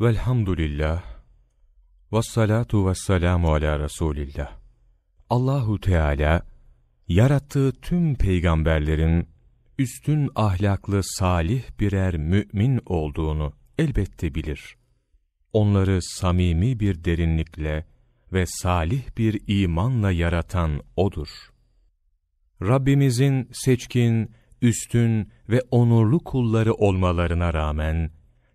Velhamdülillah. Vessalatu vesselamu ala Resulillah. Allahu Teala yarattığı tüm peygamberlerin üstün ahlaklı salih birer mümin olduğunu elbette bilir. Onları samimi bir derinlikle ve salih bir imanla yaratan O'dur. Rabbimizin seçkin, üstün ve onurlu kulları olmalarına rağmen,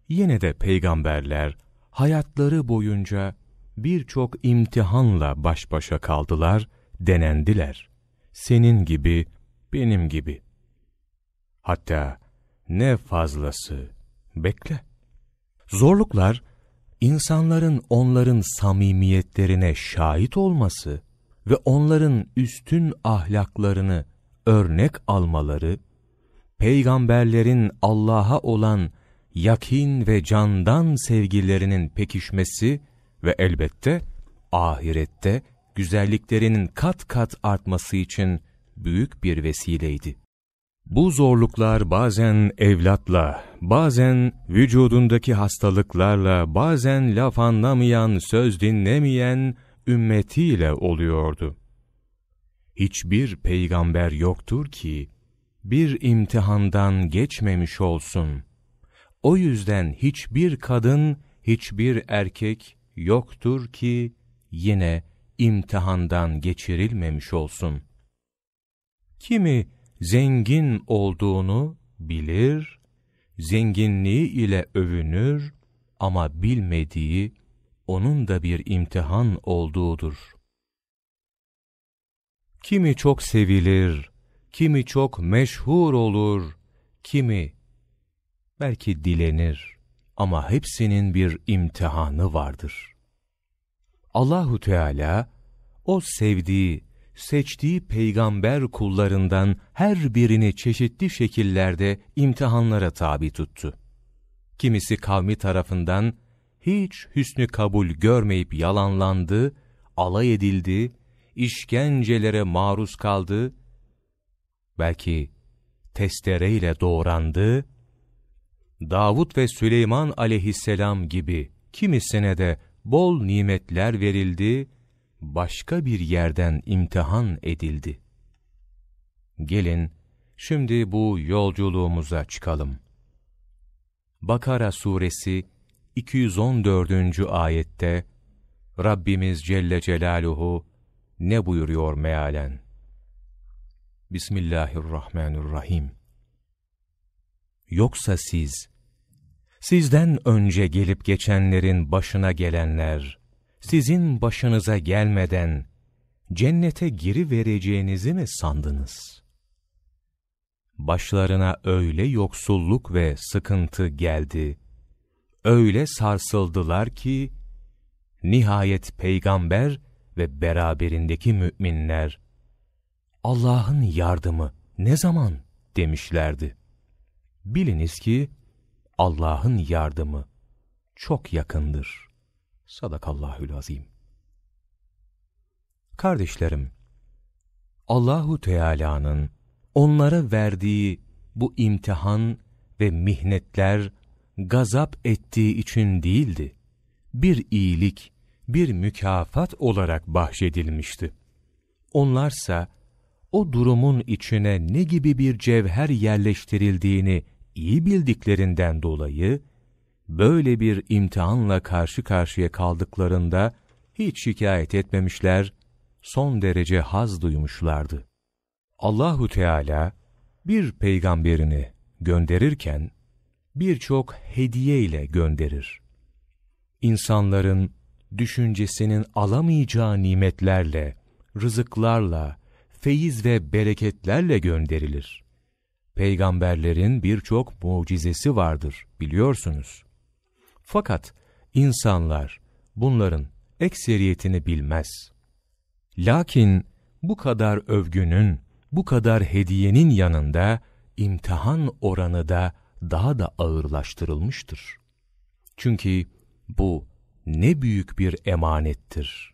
yine de peygamberler hayatları boyunca birçok imtihanla baş başa kaldılar, denendiler. Senin gibi, benim gibi. Hatta ne fazlası, bekle. Zorluklar, insanların onların samimiyetlerine şahit olması ve onların üstün ahlaklarını örnek almaları, peygamberlerin Allah'a olan yakin ve candan sevgilerinin pekişmesi ve elbette ahirette güzelliklerinin kat kat artması için büyük bir vesileydi. Bu zorluklar bazen evlatla, bazen vücudundaki hastalıklarla, bazen laf anlamayan, söz dinlemeyen ümmetiyle oluyordu. Hiçbir peygamber yoktur ki, bir imtihandan geçmemiş olsun. O yüzden hiçbir kadın, hiçbir erkek yoktur ki, yine imtihandan geçirilmemiş olsun. Kimi, zengin olduğunu bilir, zenginliği ile övünür ama bilmediği onun da bir imtihan olduğudur. Kimi çok sevilir, kimi çok meşhur olur, kimi belki dilenir ama hepsinin bir imtihanı vardır. Allahu Teala o sevdiği seçtiği peygamber kullarından her birini çeşitli şekillerde imtihanlara tabi tuttu. Kimisi kavmi tarafından hiç hüsnü kabul görmeyip yalanlandı, alay edildi, işkencelere maruz kaldı, belki testereyle doğrandı, Davut ve Süleyman aleyhisselam gibi kimisine de bol nimetler verildi, başka bir yerden imtihan edildi. Gelin, şimdi bu yolculuğumuza çıkalım. Bakara suresi 214. ayette Rabbimiz Celle Celaluhu ne buyuruyor mealen? Bismillahirrahmanirrahim. Yoksa siz, sizden önce gelip geçenlerin başına gelenler, sizin başınıza gelmeden cennete giri vereceğinizi mi sandınız? Başlarına öyle yoksulluk ve sıkıntı geldi, öyle sarsıldılar ki, nihayet peygamber ve beraberindeki müminler, Allah'ın yardımı ne zaman demişlerdi. Biliniz ki, Allah'ın yardımı çok yakındır. Sadakallahül azim. Kardeşlerim, Allahu Teala'nın onlara verdiği bu imtihan ve mihnetler gazap ettiği için değildi. Bir iyilik, bir mükafat olarak bahşedilmişti. Onlarsa o durumun içine ne gibi bir cevher yerleştirildiğini iyi bildiklerinden dolayı böyle bir imtihanla karşı karşıya kaldıklarında hiç şikayet etmemişler, son derece haz duymuşlardı. Allahu Teala bir peygamberini gönderirken birçok hediye ile gönderir. İnsanların düşüncesinin alamayacağı nimetlerle, rızıklarla, feyiz ve bereketlerle gönderilir. Peygamberlerin birçok mucizesi vardır biliyorsunuz. Fakat insanlar bunların ekseriyetini bilmez. Lakin bu kadar övgünün, bu kadar hediyenin yanında imtihan oranı da daha da ağırlaştırılmıştır. Çünkü bu ne büyük bir emanettir.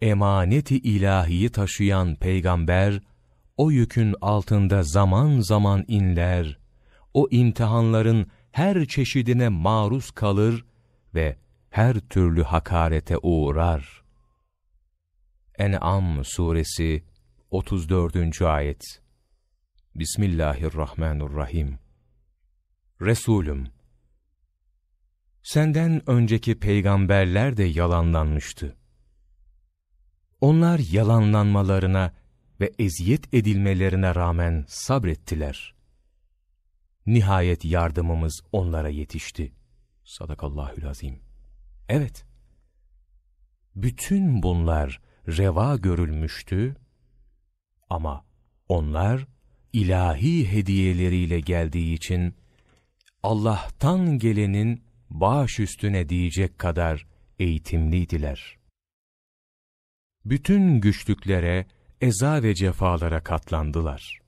Emaneti ilahiyi taşıyan peygamber, o yükün altında zaman zaman inler, o imtihanların her çeşidine maruz kalır ve her türlü hakarete uğrar. En'am suresi 34. ayet Bismillahirrahmanirrahim Resulüm Senden önceki peygamberler de yalanlanmıştı. Onlar yalanlanmalarına ve eziyet edilmelerine rağmen sabrettiler. Nihayet yardımımız onlara yetişti. Sadakallahülazim. Evet, bütün bunlar reva görülmüştü ama onlar ilahi hediyeleriyle geldiği için Allah'tan gelenin baş üstüne diyecek kadar eğitimliydiler. Bütün güçlüklere, eza ve cefalara katlandılar.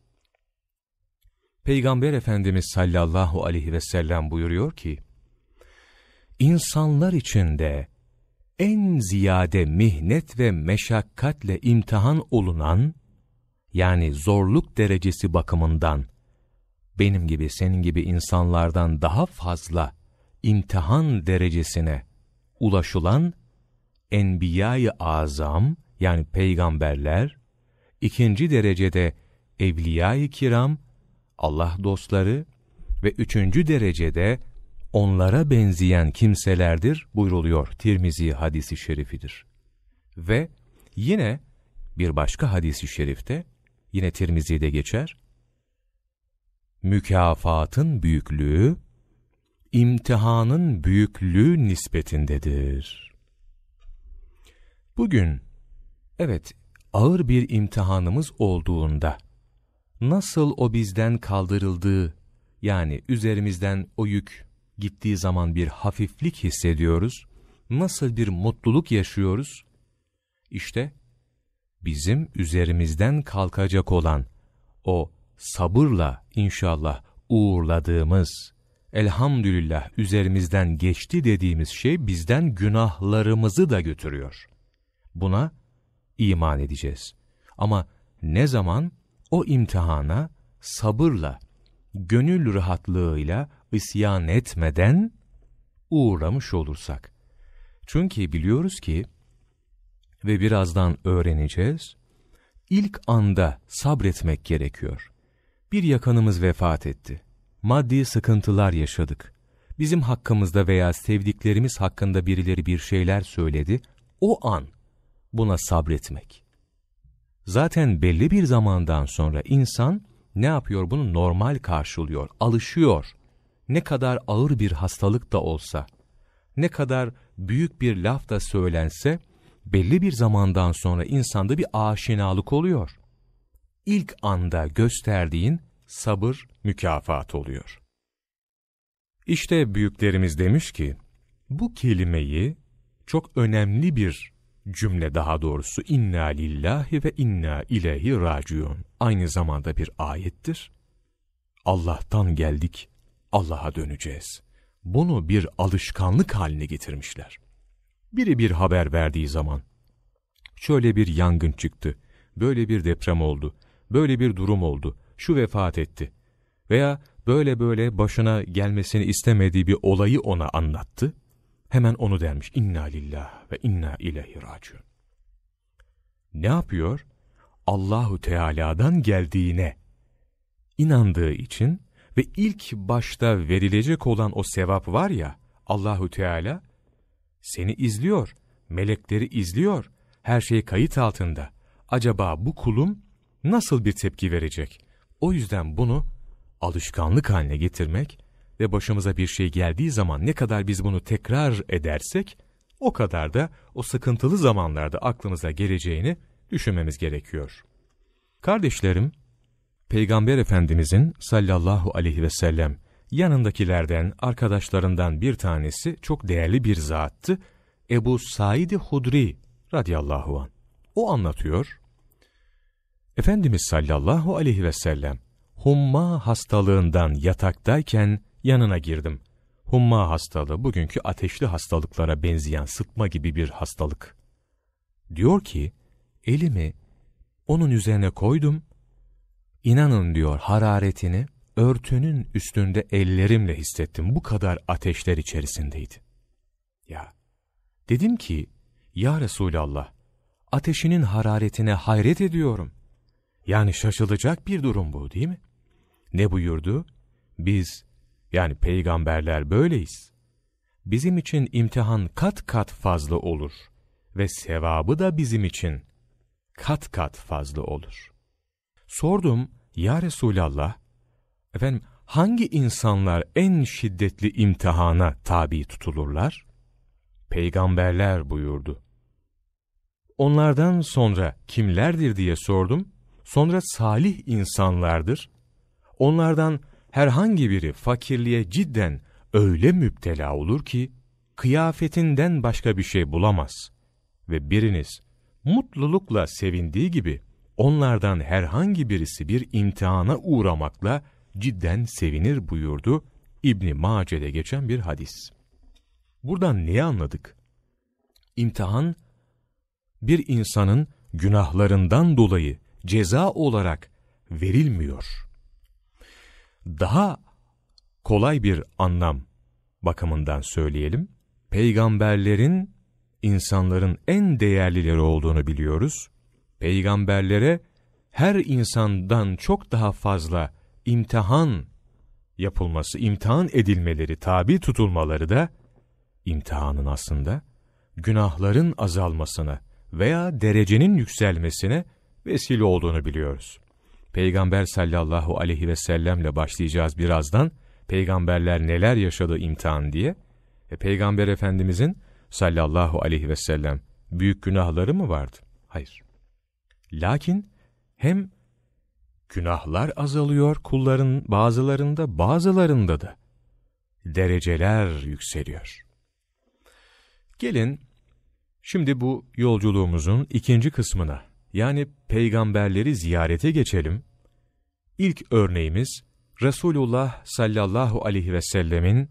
Peygamber Efendimiz sallallahu aleyhi ve sellem buyuruyor ki, İnsanlar içinde en ziyade mihnet ve meşakkatle imtihan olunan, yani zorluk derecesi bakımından, benim gibi senin gibi insanlardan daha fazla imtihan derecesine ulaşılan Enbiya-i Azam yani peygamberler, ikinci derecede Evliya-i Kiram, Allah dostları ve üçüncü derecede onlara benzeyen kimselerdir buyruluyor Tirmizi hadisi şerifidir. Ve yine bir başka hadisi şerifte, yine Tirmizi'de geçer, mükafatın büyüklüğü, imtihanın büyüklüğü nispetindedir. Bugün, evet, ağır bir imtihanımız olduğunda, nasıl o bizden kaldırıldığı, yani üzerimizden o yük gittiği zaman bir hafiflik hissediyoruz, nasıl bir mutluluk yaşıyoruz? İşte, bizim üzerimizden kalkacak olan o sabırla inşallah uğurladığımız, elhamdülillah üzerimizden geçti dediğimiz şey bizden günahlarımızı da götürüyor. Buna iman edeceğiz. Ama ne zaman o imtihana sabırla, gönül rahatlığıyla isyan etmeden uğramış olursak. Çünkü biliyoruz ki ve birazdan öğreneceğiz, ilk anda sabretmek gerekiyor. Bir yakınımız vefat etti. Maddi sıkıntılar yaşadık. Bizim hakkımızda veya sevdiklerimiz hakkında birileri bir şeyler söyledi. O an buna sabretmek. Zaten belli bir zamandan sonra insan ne yapıyor bunu normal karşılıyor, alışıyor. Ne kadar ağır bir hastalık da olsa, ne kadar büyük bir laf da söylense, belli bir zamandan sonra insanda bir aşinalık oluyor. İlk anda gösterdiğin sabır mükafat oluyor. İşte büyüklerimiz demiş ki, bu kelimeyi çok önemli bir cümle daha doğrusu inna lillahi ve inna ileyhi raciun aynı zamanda bir ayettir. Allah'tan geldik, Allah'a döneceğiz. Bunu bir alışkanlık haline getirmişler. Biri bir haber verdiği zaman, şöyle bir yangın çıktı, böyle bir deprem oldu, böyle bir durum oldu, şu vefat etti veya böyle böyle başına gelmesini istemediği bir olayı ona anlattı, hemen onu dermiş, inna lillah ve inna ileyhi raciun. Ne yapıyor? Allahu Teala'dan geldiğine inandığı için ve ilk başta verilecek olan o sevap var ya, Allahu Teala seni izliyor, melekleri izliyor, her şey kayıt altında. Acaba bu kulum nasıl bir tepki verecek? O yüzden bunu alışkanlık haline getirmek ve başımıza bir şey geldiği zaman ne kadar biz bunu tekrar edersek, o kadar da o sıkıntılı zamanlarda aklımıza geleceğini düşünmemiz gerekiyor. Kardeşlerim, Peygamber Efendimizin sallallahu aleyhi ve sellem yanındakilerden, arkadaşlarından bir tanesi çok değerli bir zattı. Ebu Said Hudri radıyallahu an. O anlatıyor. Efendimiz sallallahu aleyhi ve sellem humma hastalığından yataktayken yanına girdim. Humma hastalığı bugünkü ateşli hastalıklara benzeyen sıtma gibi bir hastalık. Diyor ki, elimi onun üzerine koydum. İnanın diyor hararetini örtünün üstünde ellerimle hissettim. Bu kadar ateşler içerisindeydi. Ya, dedim ki, Ya Resulallah, ateşinin hararetine hayret ediyorum. Yani şaşılacak bir durum bu değil mi? Ne buyurdu? Biz, yani peygamberler böyleyiz. Bizim için imtihan kat kat fazla olur ve sevabı da bizim için kat kat fazla olur. Sordum, Ya Resulallah, efendim hangi insanlar en şiddetli imtihana tabi tutulurlar? Peygamberler buyurdu. Onlardan sonra kimlerdir diye sordum. Sonra salih insanlardır. Onlardan herhangi biri fakirliğe cidden öyle müptela olur ki, kıyafetinden başka bir şey bulamaz. Ve biriniz mutlulukla sevindiği gibi, onlardan herhangi birisi bir imtihana uğramakla cidden sevinir buyurdu İbni Mace'de geçen bir hadis. Buradan ne anladık? İmtihan, bir insanın günahlarından dolayı ceza olarak verilmiyor. Daha kolay bir anlam bakımından söyleyelim. Peygamberlerin insanların en değerlileri olduğunu biliyoruz. Peygamberlere her insandan çok daha fazla imtihan yapılması, imtihan edilmeleri, tabi tutulmaları da imtihanın aslında günahların azalmasına veya derecenin yükselmesine vesile olduğunu biliyoruz. Peygamber sallallahu aleyhi ve sellemle başlayacağız birazdan. Peygamberler neler yaşadı imtihan diye. E, Peygamber Efendimizin sallallahu aleyhi ve sellem büyük günahları mı vardı? Hayır. Lakin hem günahlar azalıyor kulların bazılarında bazılarında da dereceler yükseliyor. Gelin şimdi bu yolculuğumuzun ikinci kısmına yani peygamberleri ziyarete geçelim. İlk örneğimiz Resulullah sallallahu aleyhi ve sellemin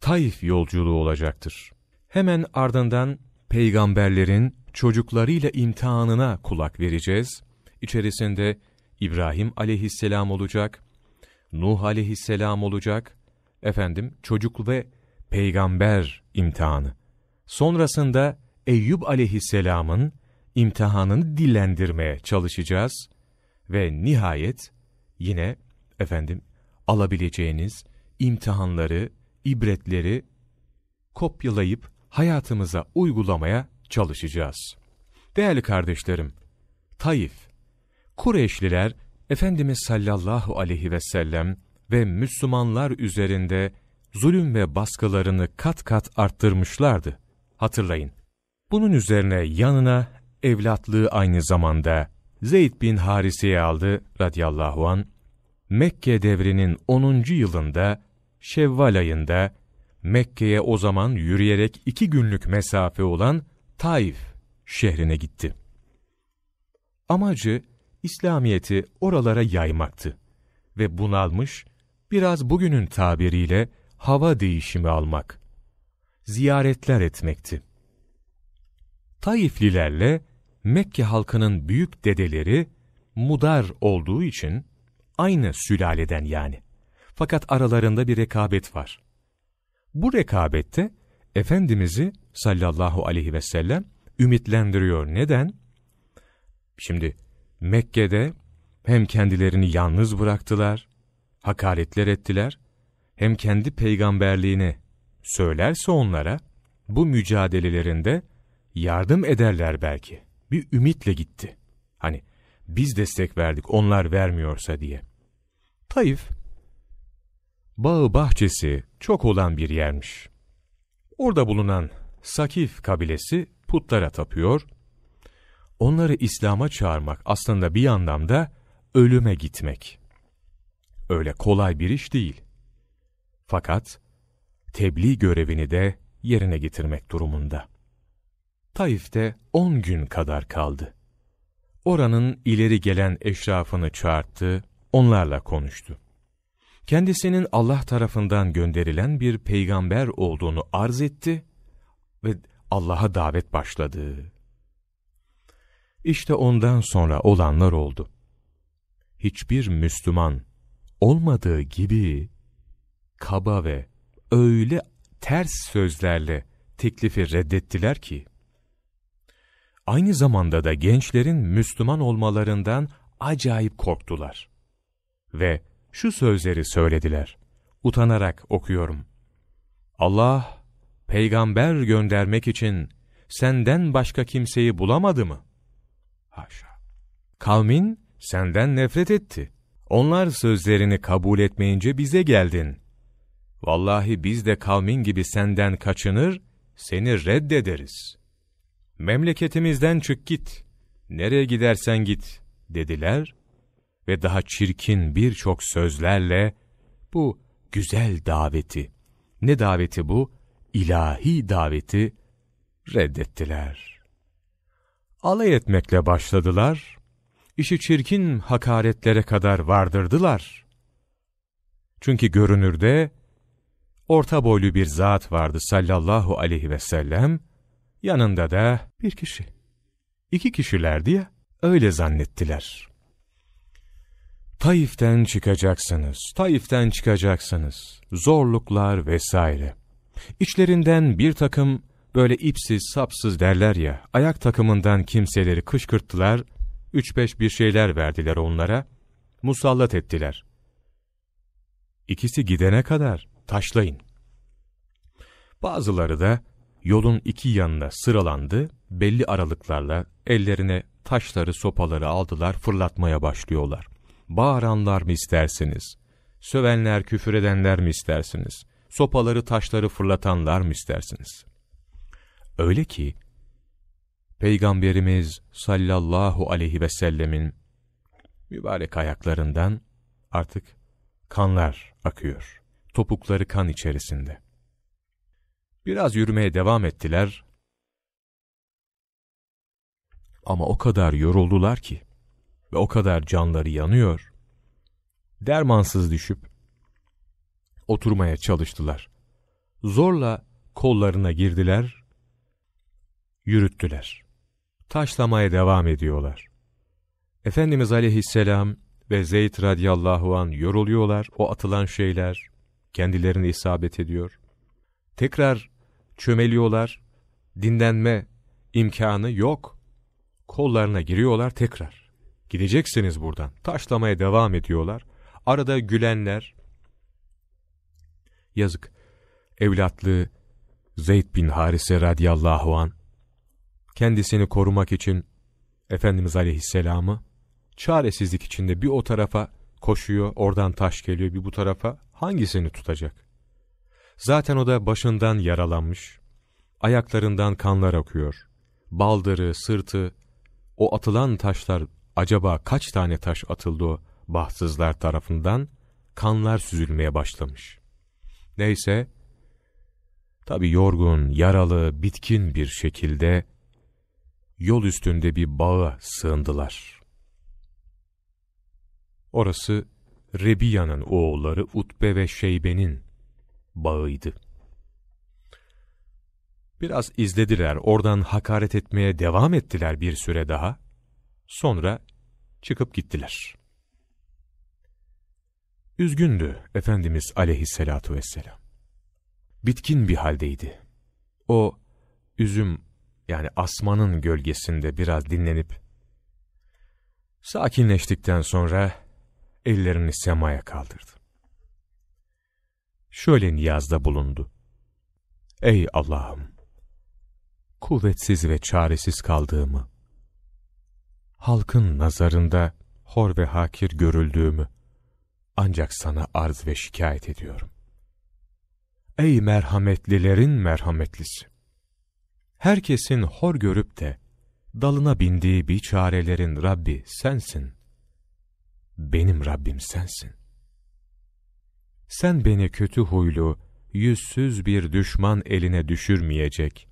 Taif yolculuğu olacaktır. Hemen ardından peygamberlerin çocuklarıyla imtihanına kulak vereceğiz. İçerisinde İbrahim aleyhisselam olacak, Nuh aleyhisselam olacak, efendim çocuk ve peygamber imtihanı. Sonrasında Eyüp aleyhisselamın imtihanını dillendirmeye çalışacağız ve nihayet yine efendim alabileceğiniz imtihanları, ibretleri kopyalayıp hayatımıza uygulamaya çalışacağız. Değerli kardeşlerim, Taif, Kureyşliler Efendimiz sallallahu aleyhi ve sellem ve Müslümanlar üzerinde zulüm ve baskılarını kat kat arttırmışlardı. Hatırlayın. Bunun üzerine yanına evlatlığı aynı zamanda Zeyd bin Harise'yi aldı radıyallahu an. Mekke devrinin 10. yılında Şevval ayında Mekke'ye o zaman yürüyerek iki günlük mesafe olan Taif şehrine gitti. Amacı İslamiyet'i oralara yaymaktı ve bunalmış, biraz bugünün tabiriyle hava değişimi almak, ziyaretler etmekti. Taiflilerle Mekke halkının büyük dedeleri Mudar olduğu için aynı sülaleden yani. Fakat aralarında bir rekabet var. Bu rekabette Efendimiz'i sallallahu aleyhi ve sellem ümitlendiriyor. Neden? Şimdi Mekke'de hem kendilerini yalnız bıraktılar, hakaretler ettiler, hem kendi peygamberliğini söylerse onlara, bu mücadelelerinde yardım ederler belki. Bir ümitle gitti. Hani biz destek verdik onlar vermiyorsa diye. Taif, bağı bahçesi çok olan bir yermiş. Orada bulunan Sakif kabilesi putlara tapıyor. Onları İslam'a çağırmak aslında bir anlamda ölüme gitmek. Öyle kolay bir iş değil. Fakat tebliğ görevini de yerine getirmek durumunda. Taif'te on gün kadar kaldı. Oranın ileri gelen eşrafını çağırttı, onlarla konuştu. Kendisinin Allah tarafından gönderilen bir peygamber olduğunu arz etti ve Allah'a davet başladı. İşte ondan sonra olanlar oldu. Hiçbir Müslüman olmadığı gibi kaba ve öyle ters sözlerle teklifi reddettiler ki, aynı zamanda da gençlerin Müslüman olmalarından acayip korktular. Ve şu sözleri söylediler, utanarak okuyorum. Allah, peygamber göndermek için senden başka kimseyi bulamadı mı? Haşa. Kavmin senden nefret etti. Onlar sözlerini kabul etmeyince bize geldin. Vallahi biz de kavmin gibi senden kaçınır, seni reddederiz. Memleketimizden çık git, nereye gidersen git dediler ve daha çirkin birçok sözlerle bu güzel daveti, ne daveti bu? İlahi daveti reddettiler. Alay etmekle başladılar, işi çirkin hakaretlere kadar vardırdılar. Çünkü görünürde orta boylu bir zat vardı sallallahu aleyhi ve sellem, yanında da bir kişi. İki kişiler diye öyle zannettiler. Taif'ten çıkacaksınız, Taif'ten çıkacaksınız, zorluklar vesaire. İçlerinden bir takım böyle ipsiz sapsız derler ya, ayak takımından kimseleri kışkırttılar, üç beş bir şeyler verdiler onlara, musallat ettiler. İkisi gidene kadar taşlayın. Bazıları da yolun iki yanına sıralandı, belli aralıklarla ellerine taşları, sopaları aldılar, fırlatmaya başlıyorlar. Bağıranlar mı istersiniz? Sövenler, küfür edenler mi istersiniz? Sopaları, taşları fırlatanlar mı istersiniz? Öyle ki, Peygamberimiz sallallahu aleyhi ve sellemin mübarek ayaklarından artık kanlar akıyor. Topukları kan içerisinde. Biraz yürümeye devam ettiler. Ama o kadar yoruldular ki ve o kadar canları yanıyor. Dermansız düşüp oturmaya çalıştılar. Zorla kollarına girdiler, yürüttüler. Taşlamaya devam ediyorlar. Efendimiz aleyhisselam ve Zeyd radıyallahu an yoruluyorlar, o atılan şeyler kendilerine isabet ediyor. Tekrar çömeliyorlar, dinlenme imkanı yok. Kollarına giriyorlar tekrar. Gideceksiniz buradan. Taşlamaya devam ediyorlar. Arada gülenler, yazık, evlatlığı Zeyd bin Harise radiyallahu an kendisini korumak için Efendimiz aleyhisselamı çaresizlik içinde bir o tarafa koşuyor, oradan taş geliyor, bir bu tarafa hangisini tutacak? Zaten o da başından yaralanmış, ayaklarından kanlar akıyor, baldırı, sırtı, o atılan taşlar acaba kaç tane taş atıldı bahtsızlar tarafından kanlar süzülmeye başlamış. Neyse, tabi yorgun, yaralı, bitkin bir şekilde yol üstünde bir bağa sığındılar. Orası Rebiya'nın oğulları Utbe ve Şeybe'nin bağıydı. Biraz izlediler, oradan hakaret etmeye devam ettiler bir süre daha. Sonra çıkıp gittiler. Üzgündü Efendimiz aleyhissalatu vesselam. Bitkin bir haldeydi. O üzüm yani asmanın gölgesinde biraz dinlenip sakinleştikten sonra ellerini semaya kaldırdı. Şöyle niyazda bulundu. Ey Allah'ım! Kuvvetsiz ve çaresiz kaldığımı, halkın nazarında hor ve hakir görüldüğümü ancak sana arz ve şikayet ediyorum. Ey merhametlilerin merhametlisi! Herkesin hor görüp de dalına bindiği bir çarelerin Rabbi sensin. Benim Rabbim sensin. Sen beni kötü huylu, yüzsüz bir düşman eline düşürmeyecek.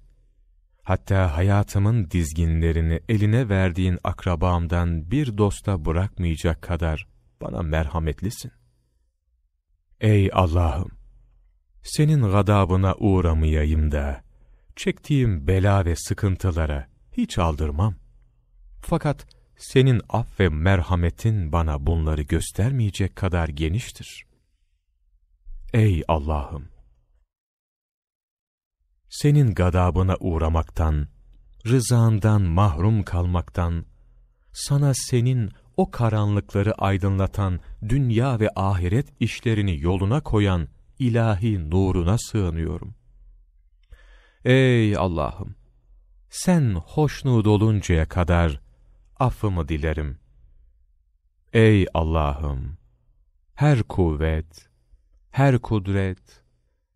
Hatta hayatımın dizginlerini eline verdiğin akrabamdan bir dosta bırakmayacak kadar bana merhametlisin. Ey Allah'ım! Senin gadabına uğramayayım da, çektiğim bela ve sıkıntılara hiç aldırmam. Fakat senin af ve merhametin bana bunları göstermeyecek kadar geniştir. Ey Allah'ım! senin gadabına uğramaktan, rızandan mahrum kalmaktan, sana senin o karanlıkları aydınlatan dünya ve ahiret işlerini yoluna koyan ilahi nuruna sığınıyorum. Ey Allah'ım! Sen hoşnut oluncaya kadar affımı dilerim. Ey Allah'ım! Her kuvvet, her kudret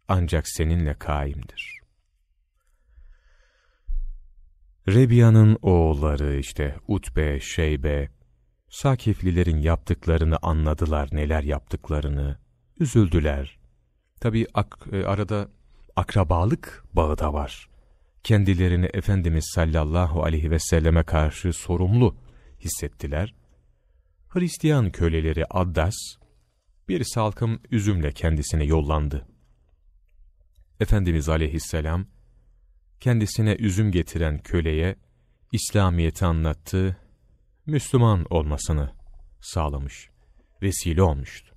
ancak seninle kaimdir. Rebiya'nın oğulları işte Utbe, Şeybe, Sakiflilerin yaptıklarını anladılar, neler yaptıklarını, üzüldüler. Tabi ak e, arada akrabalık bağı da var. Kendilerini Efendimiz sallallahu aleyhi ve selleme karşı sorumlu hissettiler. Hristiyan köleleri Addas, bir salkım üzümle kendisine yollandı. Efendimiz aleyhisselam, kendisine üzüm getiren köleye İslamiyet'i anlattı, Müslüman olmasını sağlamış, vesile olmuştu.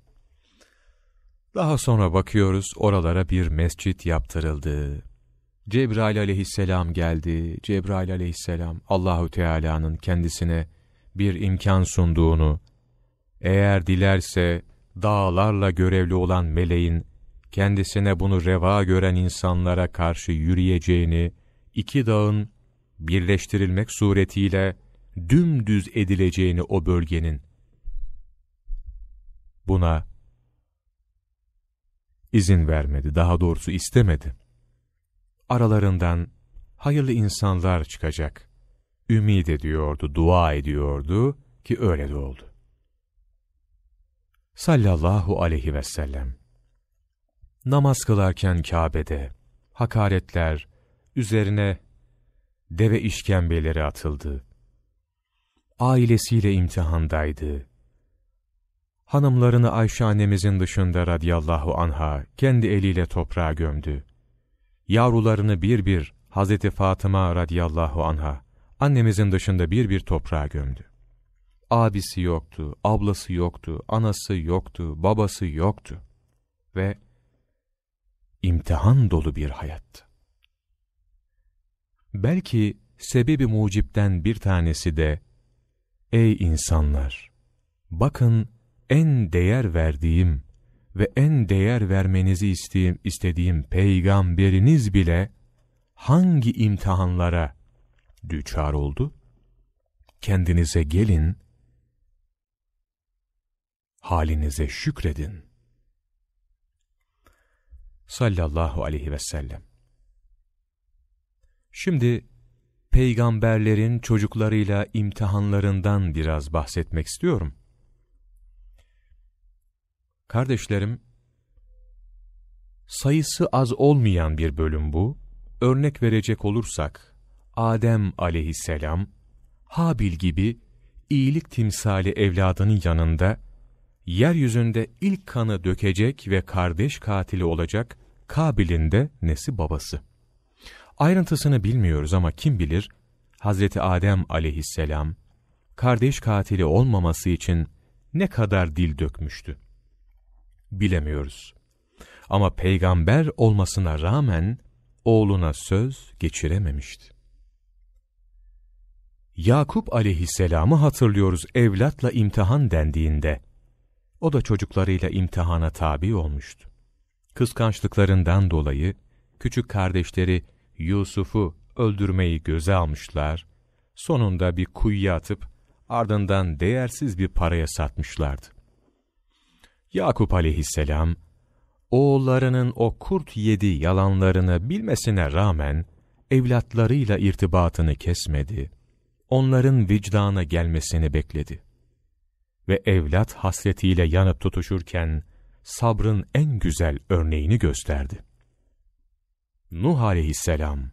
Daha sonra bakıyoruz oralara bir mescit yaptırıldı. Cebrail aleyhisselam geldi. Cebrail aleyhisselam Allahu Teala'nın kendisine bir imkan sunduğunu, eğer dilerse dağlarla görevli olan meleğin kendisine bunu reva gören insanlara karşı yürüyeceğini, iki dağın birleştirilmek suretiyle dümdüz edileceğini o bölgenin, buna izin vermedi, daha doğrusu istemedi. Aralarından hayırlı insanlar çıkacak. Ümid ediyordu, dua ediyordu ki öyle de oldu. Sallallahu aleyhi ve sellem namaz kılarken Kabe'de hakaretler, üzerine deve işkembeleri atıldı. Ailesiyle imtihandaydı. Hanımlarını Ayşe annemizin dışında radiyallahu anha kendi eliyle toprağa gömdü. Yavrularını bir bir Hazreti Fatıma radiyallahu anha annemizin dışında bir bir toprağa gömdü. Abisi yoktu, ablası yoktu, anası yoktu, babası yoktu. Ve imtihan dolu bir hayattı. Belki sebebi mucipten bir tanesi de, Ey insanlar! Bakın en değer verdiğim ve en değer vermenizi istediğim, istediğim peygamberiniz bile hangi imtihanlara düçar oldu? Kendinize gelin, halinize şükredin sallallahu aleyhi ve sellem. Şimdi peygamberlerin çocuklarıyla imtihanlarından biraz bahsetmek istiyorum. Kardeşlerim, sayısı az olmayan bir bölüm bu. Örnek verecek olursak, Adem aleyhisselam, Habil gibi iyilik timsali evladının yanında yeryüzünde ilk kanı dökecek ve kardeş katili olacak Kabil'in de nesi babası. Ayrıntısını bilmiyoruz ama kim bilir, Hazreti Adem aleyhisselam, kardeş katili olmaması için ne kadar dil dökmüştü. Bilemiyoruz. Ama peygamber olmasına rağmen oğluna söz geçirememişti. Yakup aleyhisselamı hatırlıyoruz evlatla imtihan dendiğinde. O da çocuklarıyla imtihana tabi olmuştu. Kıskançlıklarından dolayı küçük kardeşleri Yusuf'u öldürmeyi göze almışlar, sonunda bir kuyuya atıp ardından değersiz bir paraya satmışlardı. Yakup aleyhisselam, oğullarının o kurt yedi yalanlarını bilmesine rağmen evlatlarıyla irtibatını kesmedi, onların vicdana gelmesini bekledi ve evlat hasretiyle yanıp tutuşurken sabrın en güzel örneğini gösterdi. Nuh aleyhisselam,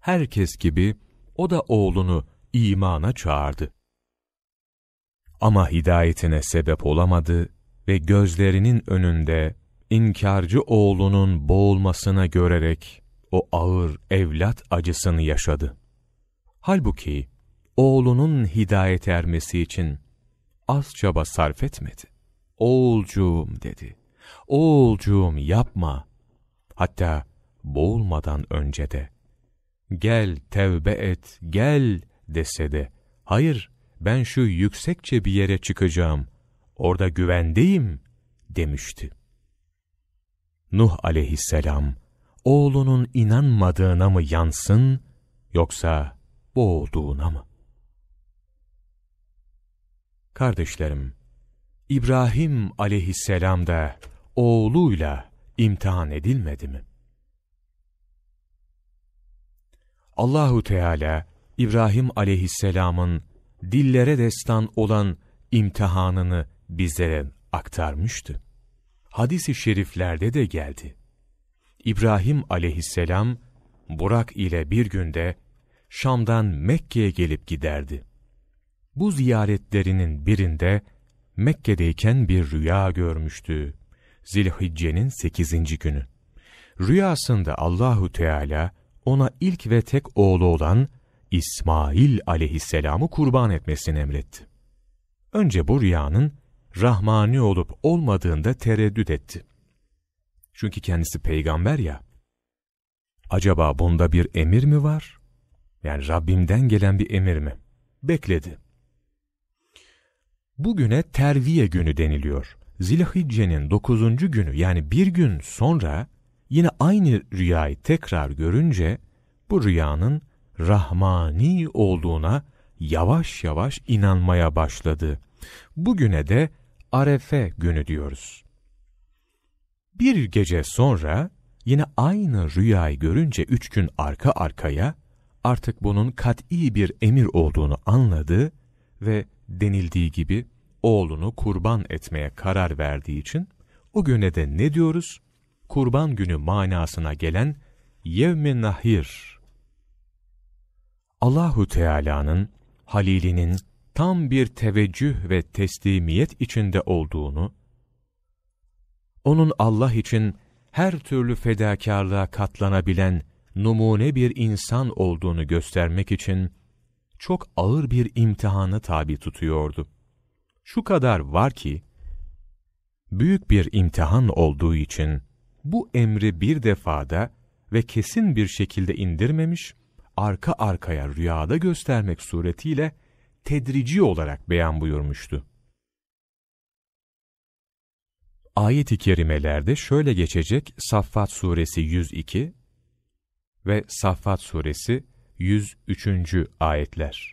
herkes gibi o da oğlunu imana çağırdı. Ama hidayetine sebep olamadı ve gözlerinin önünde inkarcı oğlunun boğulmasına görerek o ağır evlat acısını yaşadı. Halbuki oğlunun hidayet ermesi için az çaba sarf etmedi. Oğulcuğum dedi. Oğulcuğum yapma. Hatta boğulmadan önce de, gel tevbe et, gel dese de, hayır ben şu yüksekçe bir yere çıkacağım, orada güvendeyim demişti. Nuh aleyhisselam, oğlunun inanmadığına mı yansın, yoksa boğulduğuna mı? Kardeşlerim, İbrahim aleyhisselam da oğluyla imtihan edilmedi mi? Allahu Teala İbrahim aleyhisselamın dillere destan olan imtihanını bizlere aktarmıştı. Hadis-i şeriflerde de geldi. İbrahim aleyhisselam Burak ile bir günde Şam'dan Mekke'ye gelip giderdi. Bu ziyaretlerinin birinde Mekke'deyken bir rüya görmüştü. Zilhicce'nin sekizinci günü. Rüyasında Allahu Teala ona ilk ve tek oğlu olan İsmail aleyhisselamı kurban etmesini emretti. Önce bu rüyanın rahmani olup olmadığında tereddüt etti. Çünkü kendisi peygamber ya. Acaba bunda bir emir mi var? Yani Rabbimden gelen bir emir mi? Bekledi. Bugüne terviye günü deniliyor. Zilhicce'nin dokuzuncu günü yani bir gün sonra yine aynı rüyayı tekrar görünce bu rüyanın rahmani olduğuna yavaş yavaş inanmaya başladı. Bugüne de Arefe günü diyoruz. Bir gece sonra yine aynı rüyayı görünce üç gün arka arkaya artık bunun kat'i bir emir olduğunu anladı ve denildiği gibi oğlunu kurban etmeye karar verdiği için o güne de ne diyoruz? Kurban günü manasına gelen yevm nahir. Allahu Teala'nın Halilinin tam bir teveccüh ve teslimiyet içinde olduğunu, onun Allah için her türlü fedakarlığa katlanabilen numune bir insan olduğunu göstermek için çok ağır bir imtihanı tabi tutuyordu. Şu kadar var ki, büyük bir imtihan olduğu için bu emri bir defada ve kesin bir şekilde indirmemiş, arka arkaya rüyada göstermek suretiyle tedrici olarak beyan buyurmuştu. Ayet-i kerimelerde şöyle geçecek Saffat suresi 102 ve Saffat suresi 103. ayetler.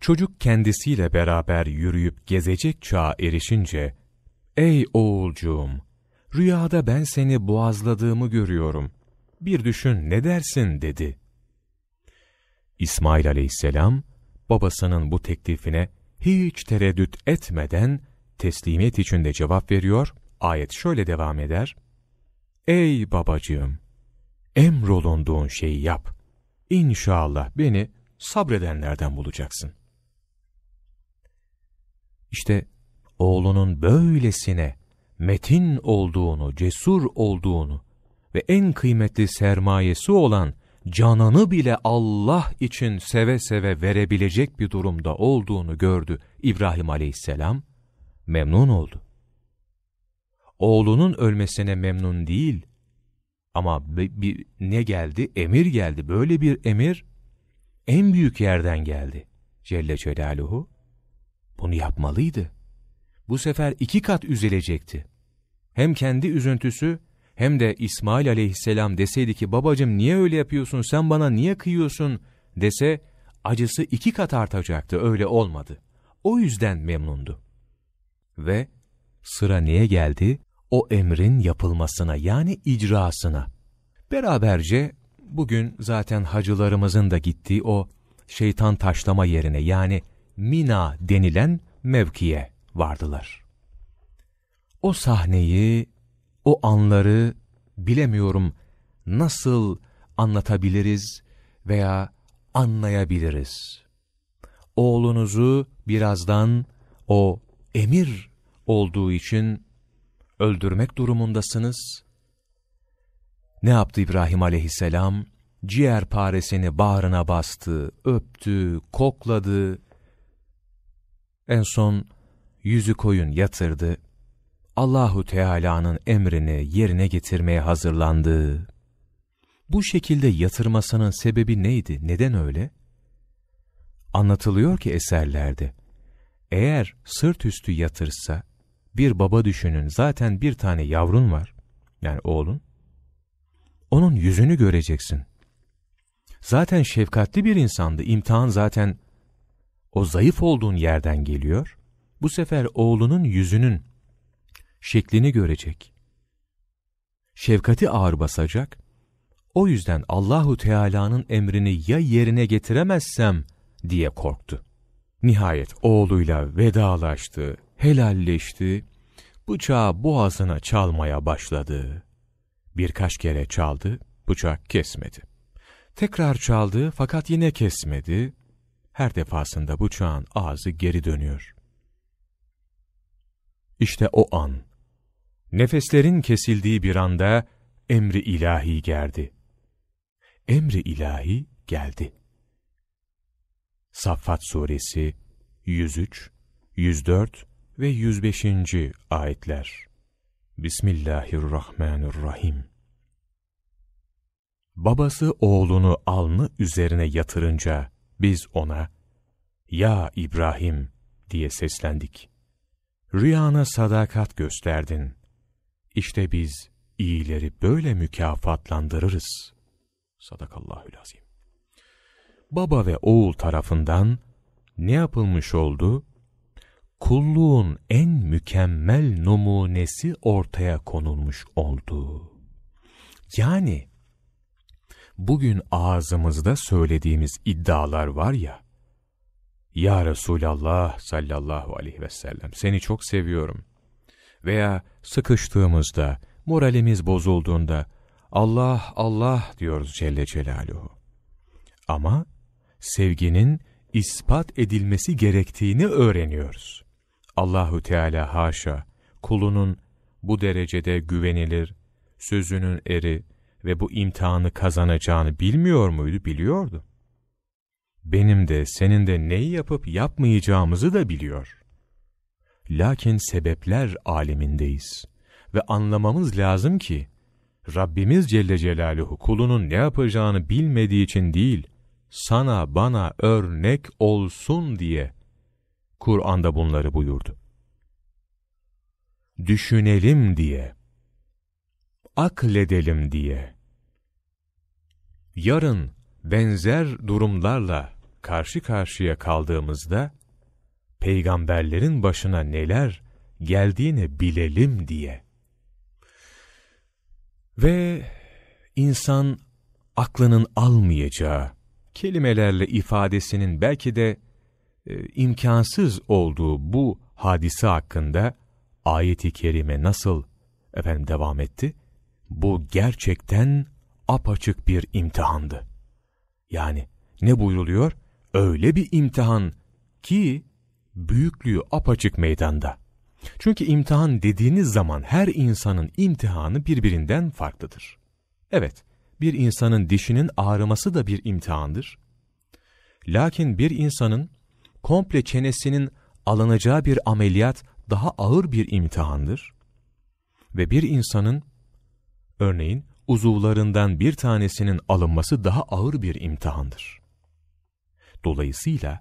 Çocuk kendisiyle beraber yürüyüp gezecek çağa erişince, ''Ey oğulcuğum, rüyada ben seni boğazladığımı görüyorum. Bir düşün ne dersin?'' dedi. İsmail aleyhisselam, babasının bu teklifine hiç tereddüt etmeden teslimiyet içinde cevap veriyor, ayet şöyle devam eder. Ey babacığım! Emrolunduğun şeyi yap. İnşallah beni sabredenlerden bulacaksın. İşte oğlunun böylesine metin olduğunu, cesur olduğunu ve en kıymetli sermayesi olan canını bile Allah için seve seve verebilecek bir durumda olduğunu gördü İbrahim aleyhisselam, memnun oldu. Oğlunun ölmesine memnun değil ama bir, bir ne geldi? Emir geldi. Böyle bir emir en büyük yerden geldi. Celle Celaluhu bunu yapmalıydı. Bu sefer iki kat üzülecekti. Hem kendi üzüntüsü hem de İsmail aleyhisselam deseydi ki babacım niye öyle yapıyorsun sen bana niye kıyıyorsun dese acısı iki kat artacaktı öyle olmadı. O yüzden memnundu. Ve sıra neye geldi? O emrin yapılmasına yani icrasına. Beraberce bugün zaten hacılarımızın da gittiği o şeytan taşlama yerine yani Mina denilen mevkiye vardılar. O sahneyi, o anları bilemiyorum nasıl anlatabiliriz veya anlayabiliriz. Oğlunuzu birazdan o emir olduğu için öldürmek durumundasınız. Ne yaptı İbrahim aleyhisselam? Ciğer paresini bağrına bastı, öptü, kokladı. En son yüzü koyun yatırdı. Allahu Teala'nın emrini yerine getirmeye hazırlandı. Bu şekilde yatırmasının sebebi neydi? Neden öyle? Anlatılıyor ki eserlerde, eğer sırt üstü yatırsa, bir baba düşünün zaten bir tane yavrun var, yani oğlun, onun yüzünü göreceksin. Zaten şefkatli bir insandı, imtihan zaten o zayıf olduğun yerden geliyor, bu sefer oğlunun yüzünün şeklini görecek. Şefkati ağır basacak. O yüzden Allahu Teala'nın emrini ya yerine getiremezsem diye korktu. Nihayet oğluyla vedalaştı, helalleşti, bıçağı boğazına çalmaya başladı. Birkaç kere çaldı, bıçak kesmedi. Tekrar çaldı fakat yine kesmedi. Her defasında bıçağın ağzı geri dönüyor. İşte o an, nefeslerin kesildiği bir anda emri ilahi geldi. Emri ilahi geldi. Saffat Suresi 103, 104 ve 105. ayetler. Bismillahirrahmanirrahim. Babası oğlunu alnı üzerine yatırınca biz ona, ''Ya İbrahim'' diye seslendik. Rüyana sadakat gösterdin. İşte biz iyileri böyle mükafatlandırırız. Sadakallahülazim. Baba ve oğul tarafından ne yapılmış oldu? Kulluğun en mükemmel numunesi ortaya konulmuş oldu. Yani, bugün ağzımızda söylediğimiz iddialar var ya, Ya Resulallah sallallahu aleyhi ve sellem seni çok seviyorum. Veya sıkıştığımızda, moralimiz bozulduğunda, Allah Allah diyoruz Celle Celaluhu. Ama sevginin ispat edilmesi gerektiğini öğreniyoruz. Allahu Teala haşa kulunun bu derecede güvenilir, sözünün eri ve bu imtihanı kazanacağını bilmiyor muydu? Biliyordu. Benim de senin de neyi yapıp yapmayacağımızı da biliyor. Lakin sebepler alemindeyiz ve anlamamız lazım ki Rabbimiz Celle Celaluhu kulunun ne yapacağını bilmediği için değil, sana bana örnek olsun diye Kur'an'da bunları buyurdu. Düşünelim diye, akledelim diye, yarın benzer durumlarla karşı karşıya kaldığımızda, peygamberlerin başına neler geldiğini bilelim diye. Ve insan aklının almayacağı, kelimelerle ifadesinin belki de e, imkansız olduğu bu hadise hakkında ayeti kerime nasıl efendim devam etti? Bu gerçekten apaçık bir imtihandı. Yani ne buyruluyor? Öyle bir imtihan ki büyüklüğü apaçık meydanda. Çünkü imtihan dediğiniz zaman her insanın imtihanı birbirinden farklıdır. Evet, bir insanın dişinin ağrıması da bir imtihandır. Lakin bir insanın komple çenesinin alınacağı bir ameliyat daha ağır bir imtihandır. Ve bir insanın, örneğin uzuvlarından bir tanesinin alınması daha ağır bir imtihandır. Dolayısıyla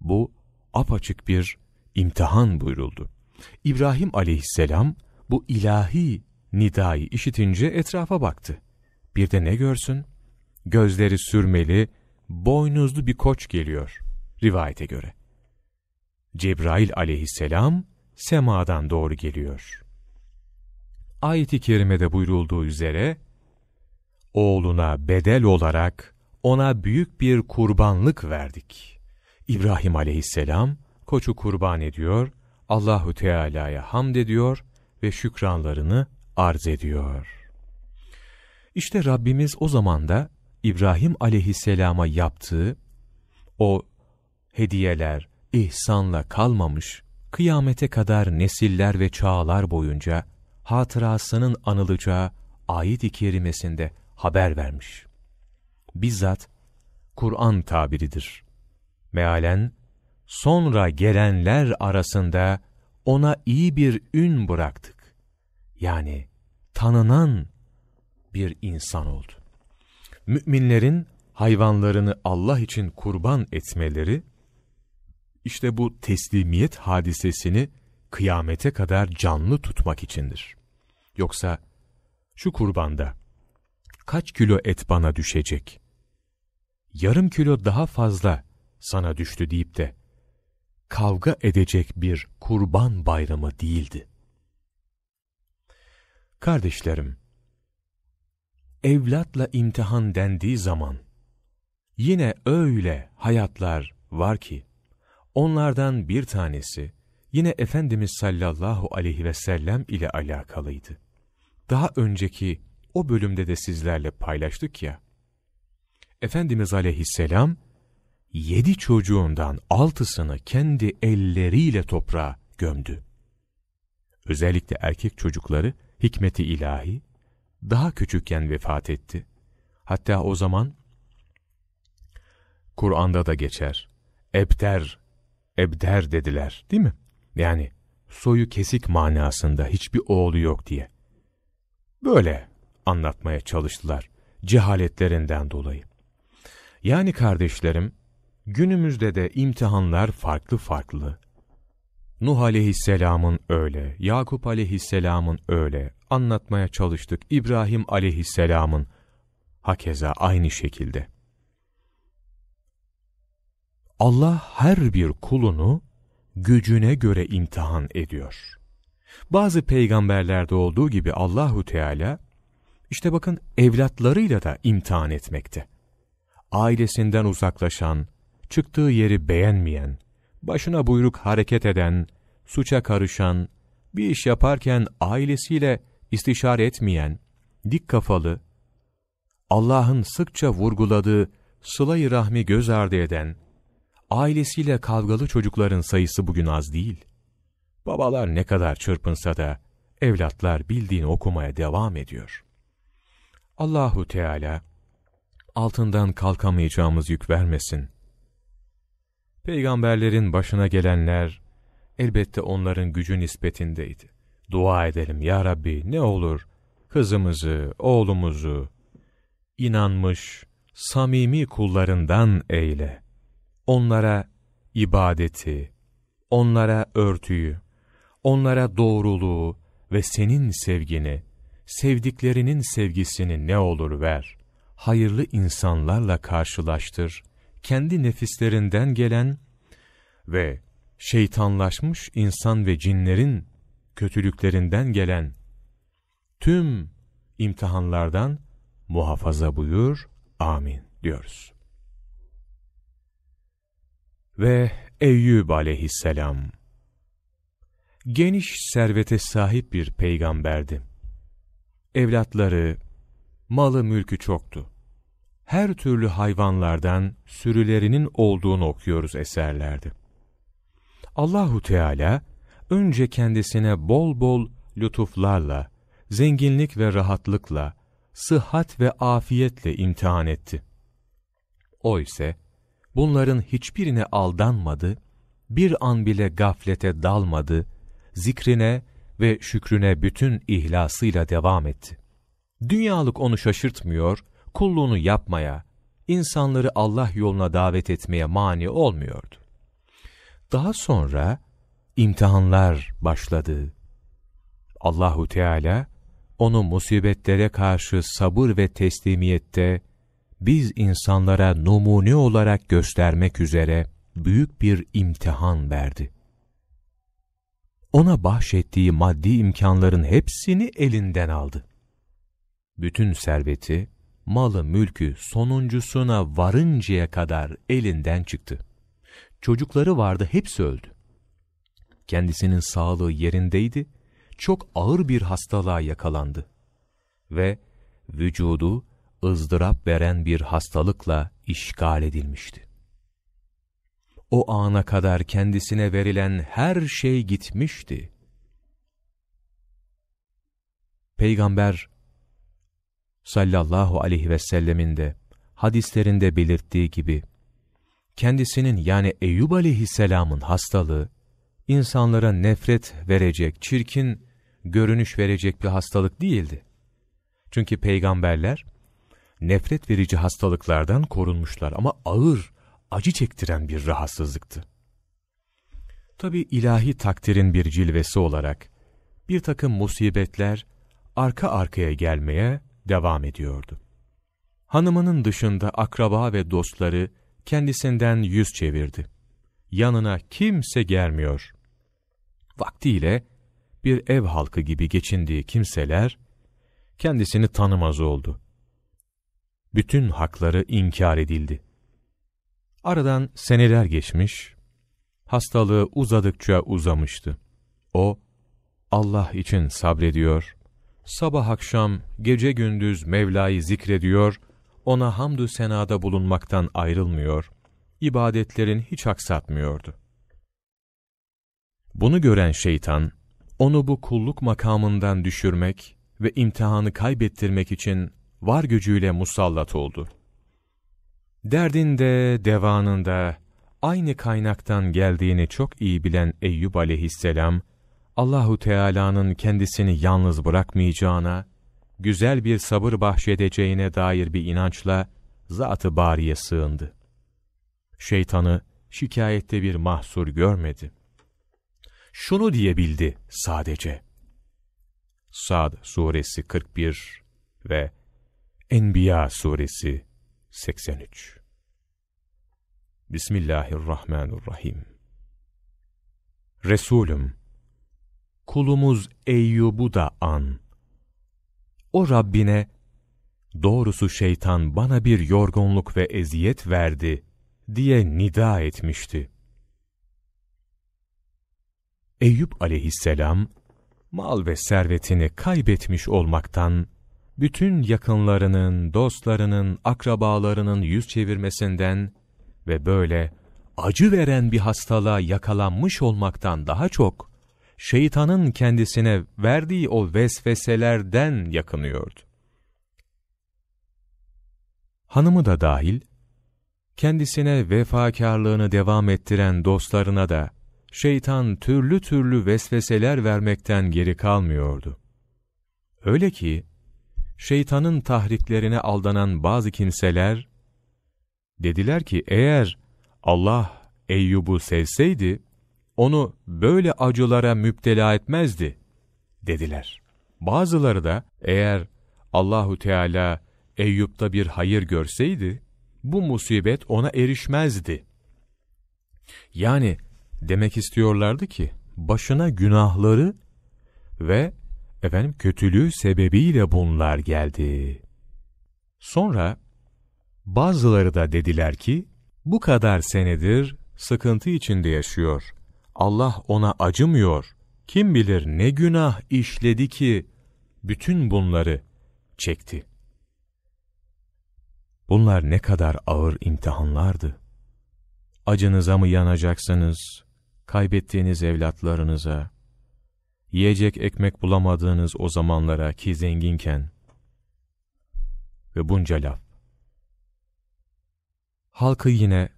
bu apaçık bir imtihan buyuruldu. İbrahim aleyhisselam bu ilahi nidayı işitince etrafa baktı. Bir de ne görsün? Gözleri sürmeli, boynuzlu bir koç geliyor rivayete göre. Cebrail aleyhisselam semadan doğru geliyor. Ayet-i kerimede buyurulduğu üzere, oğluna bedel olarak ona büyük bir kurbanlık verdik. İbrahim aleyhisselam koçu kurban ediyor, Allahu Teala'ya hamd ediyor ve şükranlarını arz ediyor. İşte Rabbimiz o zaman da İbrahim aleyhisselama yaptığı o hediyeler, ihsanla kalmamış, kıyamete kadar nesiller ve çağlar boyunca hatırasının anılacağı ayet-i kerimesinde haber vermiş. Bizzat Kur'an tabiridir. Mealen, sonra gelenler arasında ona iyi bir ün bıraktık. yani tanınan bir insan oldu. Müminlerin hayvanlarını Allah için kurban etmeleri, işte bu teslimiyet hadisesini kıyamete kadar canlı tutmak içindir. Yoksa şu kurbanda kaç kilo et bana düşecek? Yarım kilo daha fazla sana düştü deyip de kavga edecek bir kurban bayramı değildi. Kardeşlerim, evlatla imtihan dendiği zaman, yine öyle hayatlar var ki, onlardan bir tanesi, yine Efendimiz sallallahu aleyhi ve sellem ile alakalıydı. Daha önceki o bölümde de sizlerle paylaştık ya, Efendimiz aleyhisselam, yedi çocuğundan altısını kendi elleriyle toprağa gömdü. Özellikle erkek çocukları hikmeti ilahi daha küçükken vefat etti. Hatta o zaman Kur'an'da da geçer. Ebder, ebder dediler değil mi? Yani soyu kesik manasında hiçbir oğlu yok diye. Böyle anlatmaya çalıştılar cehaletlerinden dolayı. Yani kardeşlerim, günümüzde de imtihanlar farklı farklı. Nuh aleyhisselamın öyle, Yakup aleyhisselamın öyle anlatmaya çalıştık. İbrahim aleyhisselamın hakeza aynı şekilde. Allah her bir kulunu gücüne göre imtihan ediyor. Bazı peygamberlerde olduğu gibi Allahu Teala işte bakın evlatlarıyla da imtihan etmekte. Ailesinden uzaklaşan, çıktığı yeri beğenmeyen, başına buyruk hareket eden, suça karışan, bir iş yaparken ailesiyle istişare etmeyen, dik kafalı, Allah'ın sıkça vurguladığı sıla-i rahmi göz ardı eden, ailesiyle kavgalı çocukların sayısı bugün az değil. Babalar ne kadar çırpınsa da evlatlar bildiğini okumaya devam ediyor. Allahu Teala altından kalkamayacağımız yük vermesin. Peygamberlerin başına gelenler elbette onların gücü nispetindeydi. Dua edelim ya Rabbi ne olur kızımızı, oğlumuzu inanmış, samimi kullarından eyle. Onlara ibadeti, onlara örtüyü, onlara doğruluğu ve senin sevgini, sevdiklerinin sevgisini ne olur ver. Hayırlı insanlarla karşılaştır, kendi nefislerinden gelen ve şeytanlaşmış insan ve cinlerin kötülüklerinden gelen tüm imtihanlardan muhafaza buyur, amin diyoruz. Ve Eyyub aleyhisselam, geniş servete sahip bir peygamberdi. Evlatları, malı mülkü çoktu. Her türlü hayvanlardan sürülerinin olduğunu okuyoruz eserlerde. Allahu Teala önce kendisine bol bol lütuflarla, zenginlik ve rahatlıkla, sıhhat ve afiyetle imtihan etti. O ise bunların hiçbirine aldanmadı, bir an bile gaflete dalmadı, zikrine ve şükrüne bütün ihlasıyla devam etti. Dünyalık onu şaşırtmıyor, kulluğunu yapmaya, insanları Allah yoluna davet etmeye mani olmuyordu. Daha sonra imtihanlar başladı. Allahu Teala onu musibetlere karşı sabır ve teslimiyette biz insanlara numune olarak göstermek üzere büyük bir imtihan verdi. Ona bahşettiği maddi imkanların hepsini elinden aldı. Bütün serveti, malı mülkü sonuncusuna varıncaya kadar elinden çıktı. Çocukları vardı hepsi öldü. Kendisinin sağlığı yerindeydi, çok ağır bir hastalığa yakalandı. Ve vücudu ızdırap veren bir hastalıkla işgal edilmişti. O ana kadar kendisine verilen her şey gitmişti. Peygamber sallallahu aleyhi ve sellemin de hadislerinde belirttiği gibi, kendisinin yani Eyüp aleyhisselamın hastalığı, insanlara nefret verecek çirkin görünüş verecek bir hastalık değildi. Çünkü peygamberler nefret verici hastalıklardan korunmuşlar ama ağır, acı çektiren bir rahatsızlıktı. Tabi ilahi takdirin bir cilvesi olarak bir takım musibetler arka arkaya gelmeye devam ediyordu. Hanımının dışında akraba ve dostları kendisinden yüz çevirdi. Yanına kimse gelmiyor. Vaktiyle bir ev halkı gibi geçindiği kimseler kendisini tanımaz oldu. Bütün hakları inkar edildi. Aradan seneler geçmiş, hastalığı uzadıkça uzamıştı. O, Allah için sabrediyor, sabah akşam, gece gündüz Mevla'yı zikrediyor, ona hamdü senada bulunmaktan ayrılmıyor, ibadetlerin hiç aksatmıyordu. Bunu gören şeytan, onu bu kulluk makamından düşürmek ve imtihanı kaybettirmek için var gücüyle musallat oldu. Derdinde, devanında, aynı kaynaktan geldiğini çok iyi bilen Eyüp aleyhisselam, Allahu Teala'nın kendisini yalnız bırakmayacağına, güzel bir sabır bahşedeceğine dair bir inançla Zat-ı Bari'ye sığındı. Şeytanı şikayette bir mahsur görmedi. Şunu diyebildi sadece. Sad suresi 41 ve Enbiya suresi 83 Bismillahirrahmanirrahim Resulüm, kulumuz Eyyub'u da an. O Rabbine, doğrusu şeytan bana bir yorgunluk ve eziyet verdi diye nida etmişti. Eyüp aleyhisselam, mal ve servetini kaybetmiş olmaktan, bütün yakınlarının, dostlarının, akrabalarının yüz çevirmesinden ve böyle acı veren bir hastalığa yakalanmış olmaktan daha çok, şeytanın kendisine verdiği o vesveselerden yakınıyordu. Hanımı da dahil, kendisine vefakarlığını devam ettiren dostlarına da, şeytan türlü türlü vesveseler vermekten geri kalmıyordu. Öyle ki, şeytanın tahriklerine aldanan bazı kimseler, dediler ki eğer Allah Eyyub'u sevseydi, onu böyle acılara müptela etmezdi, dediler. Bazıları da eğer Allahu Teala Eyyub'da bir hayır görseydi, bu musibet ona erişmezdi. Yani demek istiyorlardı ki başına günahları ve efendim kötülüğü sebebiyle bunlar geldi. Sonra bazıları da dediler ki bu kadar senedir sıkıntı içinde yaşıyor. Allah ona acımıyor. Kim bilir ne günah işledi ki bütün bunları çekti. Bunlar ne kadar ağır imtihanlardı. Acınıza mı yanacaksınız, kaybettiğiniz evlatlarınıza, yiyecek ekmek bulamadığınız o zamanlara ki zenginken ve bunca laf. Halkı yine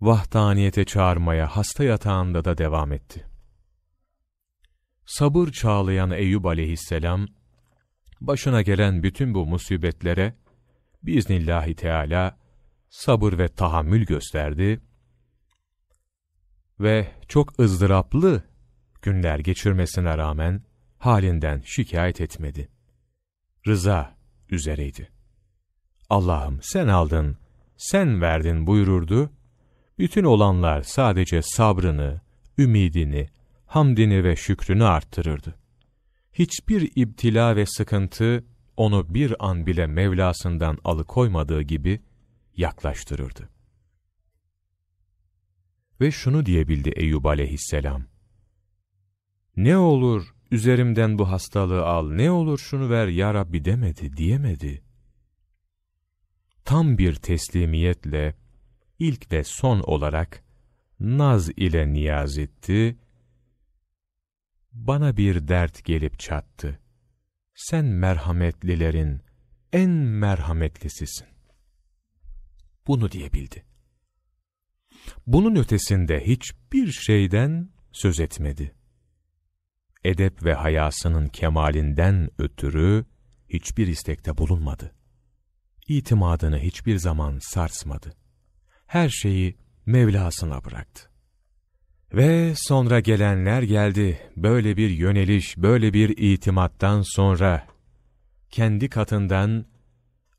vahdaniyete çağırmaya hasta yatağında da devam etti. Sabır çağlayan Eyüp aleyhisselam, başına gelen bütün bu musibetlere, biiznillahü teala, sabır ve tahammül gösterdi ve çok ızdıraplı günler geçirmesine rağmen halinden şikayet etmedi. Rıza üzereydi. Allah'ım sen aldın, sen verdin buyururdu. Bütün olanlar sadece sabrını, ümidini, hamdini ve şükrünü arttırırdı. Hiçbir ibtila ve sıkıntı onu bir an bile Mevlasından alıkoymadığı gibi yaklaştırırdı. Ve şunu diyebildi Eyüp aleyhisselam. Ne olur üzerimden bu hastalığı al, ne olur şunu ver ya Rabbi demedi, diyemedi. Tam bir teslimiyetle ilk ve son olarak naz ile niyaz etti. Bana bir dert gelip çattı. Sen merhametlilerin en merhametlisisin. Bunu diyebildi. Bunun ötesinde hiçbir şeyden söz etmedi. Edep ve hayasının kemalinden ötürü hiçbir istekte bulunmadı. İtimadını hiçbir zaman sarsmadı. Her şeyi Mevlasına bıraktı. Ve sonra gelenler geldi. Böyle bir yöneliş, böyle bir itimattan sonra kendi katından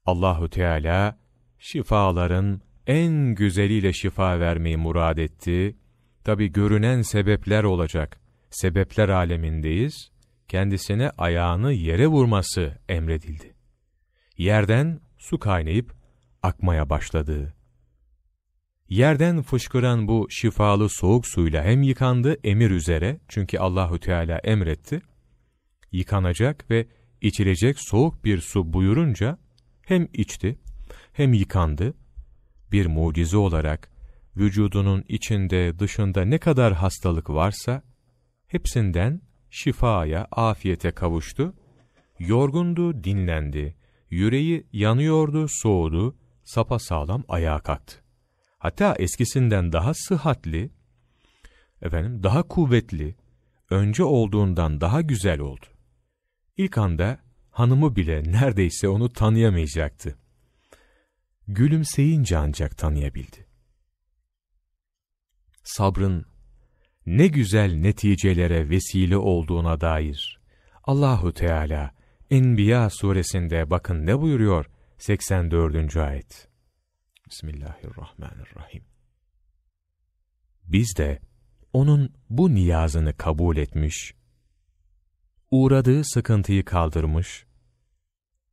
Allahu Teala şifaların en güzeliyle şifa vermeyi murad etti. Tabi görünen sebepler olacak. Sebepler alemindeyiz. Kendisine ayağını yere vurması emredildi. Yerden su kaynayıp akmaya başladı. Yerden fışkıran bu şifalı soğuk suyla hem yıkandı emir üzere çünkü Allahü Teala emretti. Yıkanacak ve içilecek soğuk bir su buyurunca hem içti hem yıkandı. Bir mucize olarak vücudunun içinde dışında ne kadar hastalık varsa hepsinden şifaya, afiyete kavuştu. Yorgundu, dinlendi. Yüreği yanıyordu, soğudu, sağlam ayağa kalktı. Hatta eskisinden daha sıhhatli, efendim daha kuvvetli, önce olduğundan daha güzel oldu. İlk anda hanımı bile neredeyse onu tanıyamayacaktı. Gülümseyince ancak tanıyabildi. Sabrın ne güzel neticelere vesile olduğuna dair Allahu Teala Enbiya suresinde bakın ne buyuruyor 84. ayet. Bismillahirrahmanirrahim. Biz de onun bu niyazını kabul etmiş, uğradığı sıkıntıyı kaldırmış,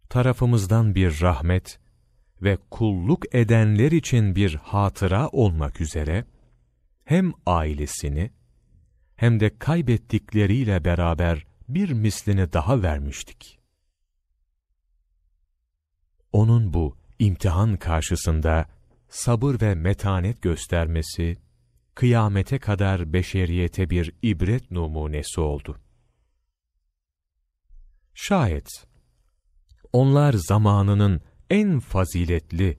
tarafımızdan bir rahmet ve kulluk edenler için bir hatıra olmak üzere, hem ailesini hem de kaybettikleriyle beraber bir mislini daha vermiştik. Onun bu imtihan karşısında sabır ve metanet göstermesi, kıyamete kadar beşeriyete bir ibret numunesi oldu. Şayet, onlar zamanının en faziletli,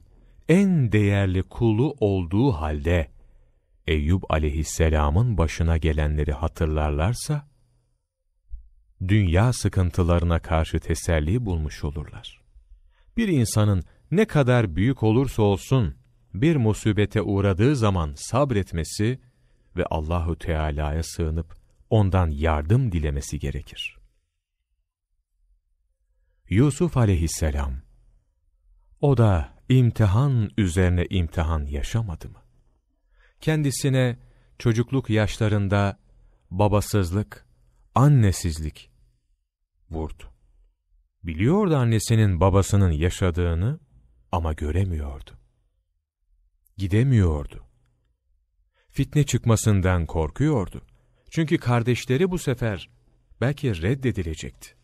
en değerli kulu olduğu halde, Eyüp aleyhisselamın başına gelenleri hatırlarlarsa, dünya sıkıntılarına karşı teselli bulmuş olurlar. Bir insanın ne kadar büyük olursa olsun bir musibete uğradığı zaman sabretmesi ve Allahu Teala'ya sığınıp ondan yardım dilemesi gerekir. Yusuf aleyhisselam o da imtihan üzerine imtihan yaşamadı mı? Kendisine çocukluk yaşlarında babasızlık, annesizlik vurdu. Biliyordu annesinin babasının yaşadığını ama göremiyordu. Gidemiyordu. Fitne çıkmasından korkuyordu. Çünkü kardeşleri bu sefer belki reddedilecekti.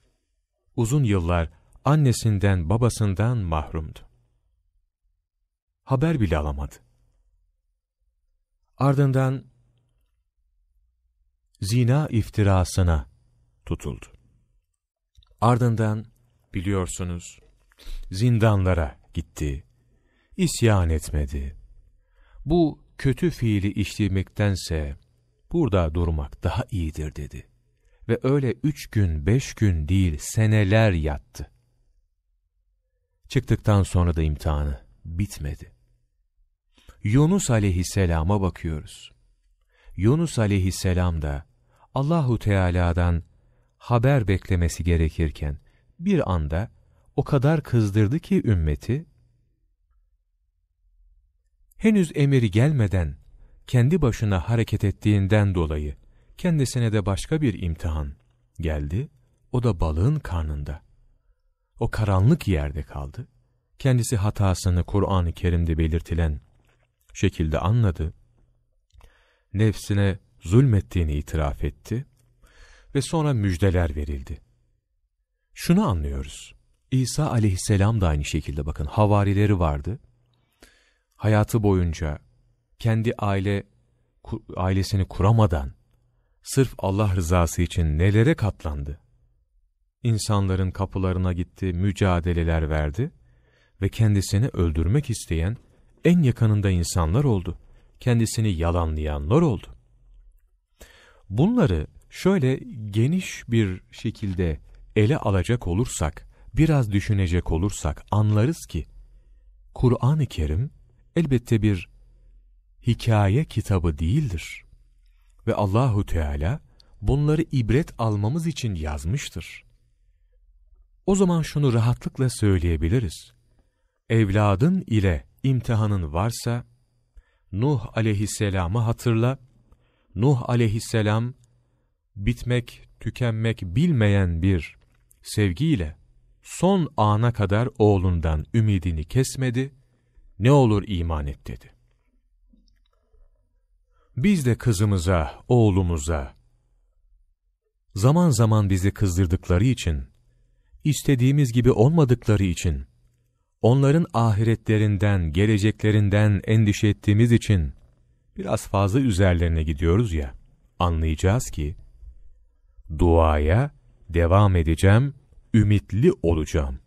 Uzun yıllar annesinden babasından mahrumdu. Haber bile alamadı. Ardından zina iftirasına tutuldu. Ardından biliyorsunuz zindanlara gitti, isyan etmedi. Bu kötü fiili işlemektense burada durmak daha iyidir dedi. Ve öyle üç gün, beş gün değil seneler yattı. Çıktıktan sonra da imtihanı bitmedi. Yunus aleyhisselama bakıyoruz. Yunus aleyhisselam da Allahu Teala'dan haber beklemesi gerekirken bir anda o kadar kızdırdı ki ümmeti, henüz emiri gelmeden kendi başına hareket ettiğinden dolayı kendisine de başka bir imtihan geldi, o da balığın karnında. O karanlık yerde kaldı. Kendisi hatasını Kur'an-ı Kerim'de belirtilen şekilde anladı. Nefsine zulmettiğini itiraf etti ve sonra müjdeler verildi. Şunu anlıyoruz. İsa aleyhisselam da aynı şekilde bakın havarileri vardı. Hayatı boyunca kendi aile ailesini kuramadan sırf Allah rızası için nelere katlandı. İnsanların kapılarına gitti, mücadeleler verdi ve kendisini öldürmek isteyen en yakınında insanlar oldu. Kendisini yalanlayanlar oldu. Bunları şöyle geniş bir şekilde ele alacak olursak, biraz düşünecek olursak anlarız ki, Kur'an-ı Kerim elbette bir hikaye kitabı değildir. Ve Allahu Teala bunları ibret almamız için yazmıştır. O zaman şunu rahatlıkla söyleyebiliriz. Evladın ile imtihanın varsa, Nuh aleyhisselamı hatırla, Nuh aleyhisselam bitmek, tükenmek bilmeyen bir sevgiyle son ana kadar oğlundan ümidini kesmedi, ne olur iman et dedi. Biz de kızımıza, oğlumuza, zaman zaman bizi kızdırdıkları için, istediğimiz gibi olmadıkları için, onların ahiretlerinden, geleceklerinden endişe ettiğimiz için, biraz fazla üzerlerine gidiyoruz ya, anlayacağız ki, duaya devam edeceğim, ümitli olacağım.